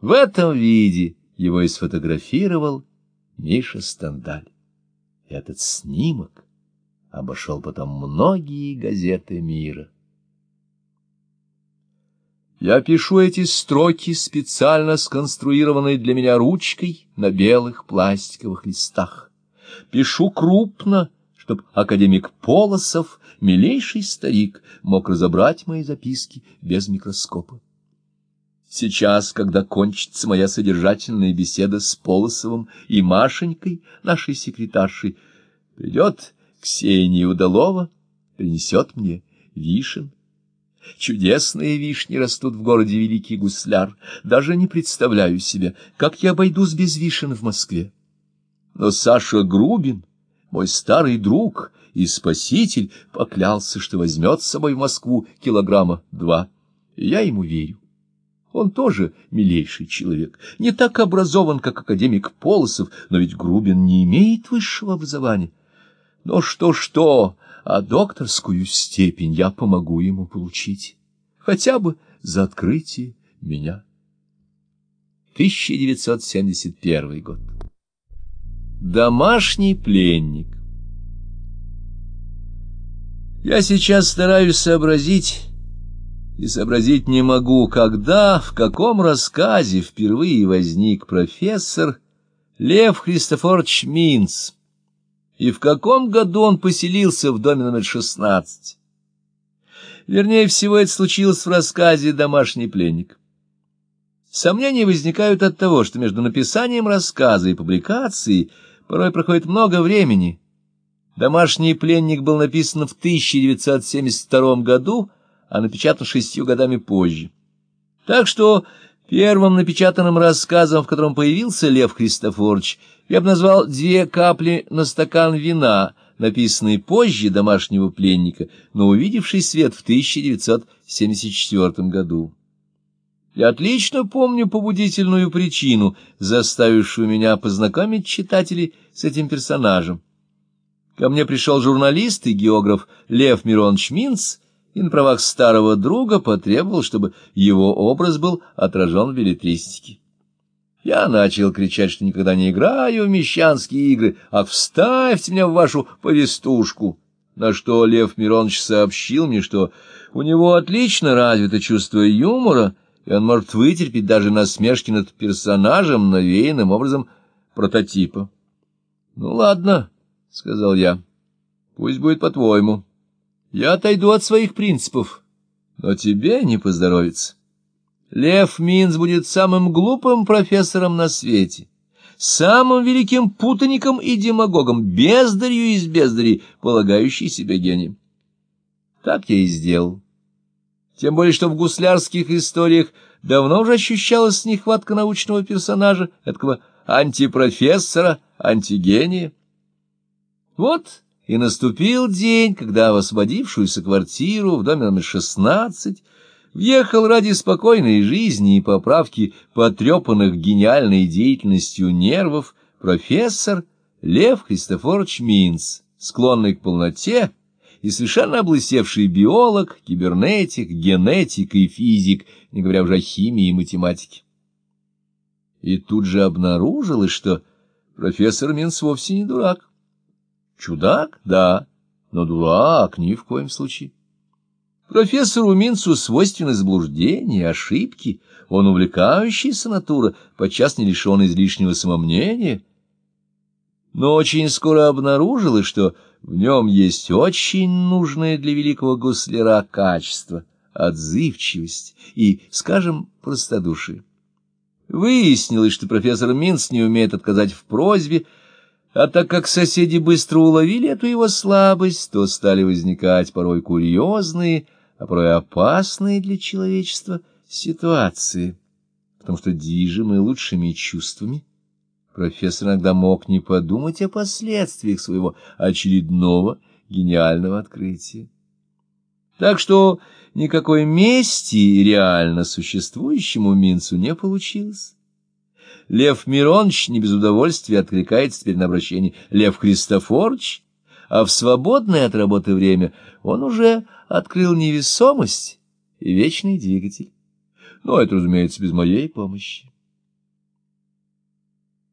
В этом виде его и сфотографировал Миша Стендаль. Этот снимок обошел потом многие газеты мира. Я пишу эти строки специально сконструированной для меня ручкой на белых пластиковых листах. Пишу крупно, чтоб академик Полосов, милейший старик, мог разобрать мои записки без микроскопа. Сейчас, когда кончится моя содержательная беседа с Полосовым и Машенькой, нашей секретаршей, придет Ксения Удалова, принесет мне вишен Чудесные вишни растут в городе Великий Гусляр. Даже не представляю себе, как я обойдусь без вишен в Москве. Но Саша Грубин, мой старый друг и спаситель, поклялся, что возьмет с собой в Москву килограмма два. Я ему верю. Он тоже милейший человек, не так образован, как академик Полосов, но ведь Грубин не имеет высшего образования. Но что-что, а докторскую степень я помогу ему получить, хотя бы за открытие меня. 1971 год. Домашний пленник. Я сейчас стараюсь сообразить, и сообразить не могу, когда, в каком рассказе впервые возник профессор Лев Христофорович Минц, и в каком году он поселился в доме номер 16. Вернее всего, это случилось в рассказе «Домашний пленник». Сомнения возникают от того, что между написанием рассказа и публикацией порой проходит много времени. «Домашний пленник» был написан в 1972 году, а напечатан шестью годами позже. Так что первым напечатанным рассказом, в котором появился Лев Христофорович, я бы назвал «Две капли на стакан вина», написанный позже «Домашнего пленника», но увидевший свет в 1974 году. Я отлично помню побудительную причину, заставившую меня познакомить читателей с этим персонажем. Ко мне пришел журналист и географ Лев Миронович Минц и на правах старого друга потребовал, чтобы его образ был отражен в билетристике. Я начал кричать, что никогда не играю в мещанские игры, а вставьте меня в вашу повестушку. На что Лев Миронович сообщил мне, что у него отлично развито чувство юмора, и он может вытерпеть даже насмешки над персонажем, навеянным образом прототипа. — Ну, ладно, — сказал я, — пусть будет по-твоему. Я отойду от своих принципов, но тебе не поздоровится. Лев Минц будет самым глупым профессором на свете, самым великим путаником и демагогом, бездарью из бездарей, полагающий себя гением. Так я и сделал. Тем более, что в гуслярских историях давно уже ощущалась нехватка научного персонажа, этого антипрофессора, антигения. Вот и наступил день, когда в освободившуюся квартиру в доме номер шестнадцать въехал ради спокойной жизни и поправки потрепанных гениальной деятельностью нервов профессор Лев Христофорович Минц, склонный к полноте и совершенно облысевший биолог, кибернетик, генетик и физик, не говоря уже о химии и математике. И тут же обнаружилось, что профессор Минц вовсе не дурак. Чудак, да, но дурак ни в коем случае. Профессору Минцу свойственны заблуждения, ошибки, он увлекающийся натура, подчас не лишен излишнего самомнения. Но очень скоро обнаружилось, что в нем есть очень нужное для великого гусляра качество — отзывчивость и, скажем, простодушие. Выяснилось, что профессор Минц не умеет отказать в просьбе, а так как соседи быстро уловили эту его слабость, то стали возникать порой курьезные, а порой опасные для человечества ситуации, потому что движимый лучшими чувствами профессор иногда мог не подумать о последствиях своего очередного гениального открытия. Так что никакой мести реально существующему Минцу не получилось. Лев Миронович не без удовольствия откликается теперь на обращение Лев Христофорович, а в свободное от работы время он уже открыл невесомость и вечный двигатель. Но это, разумеется, без моей помощи.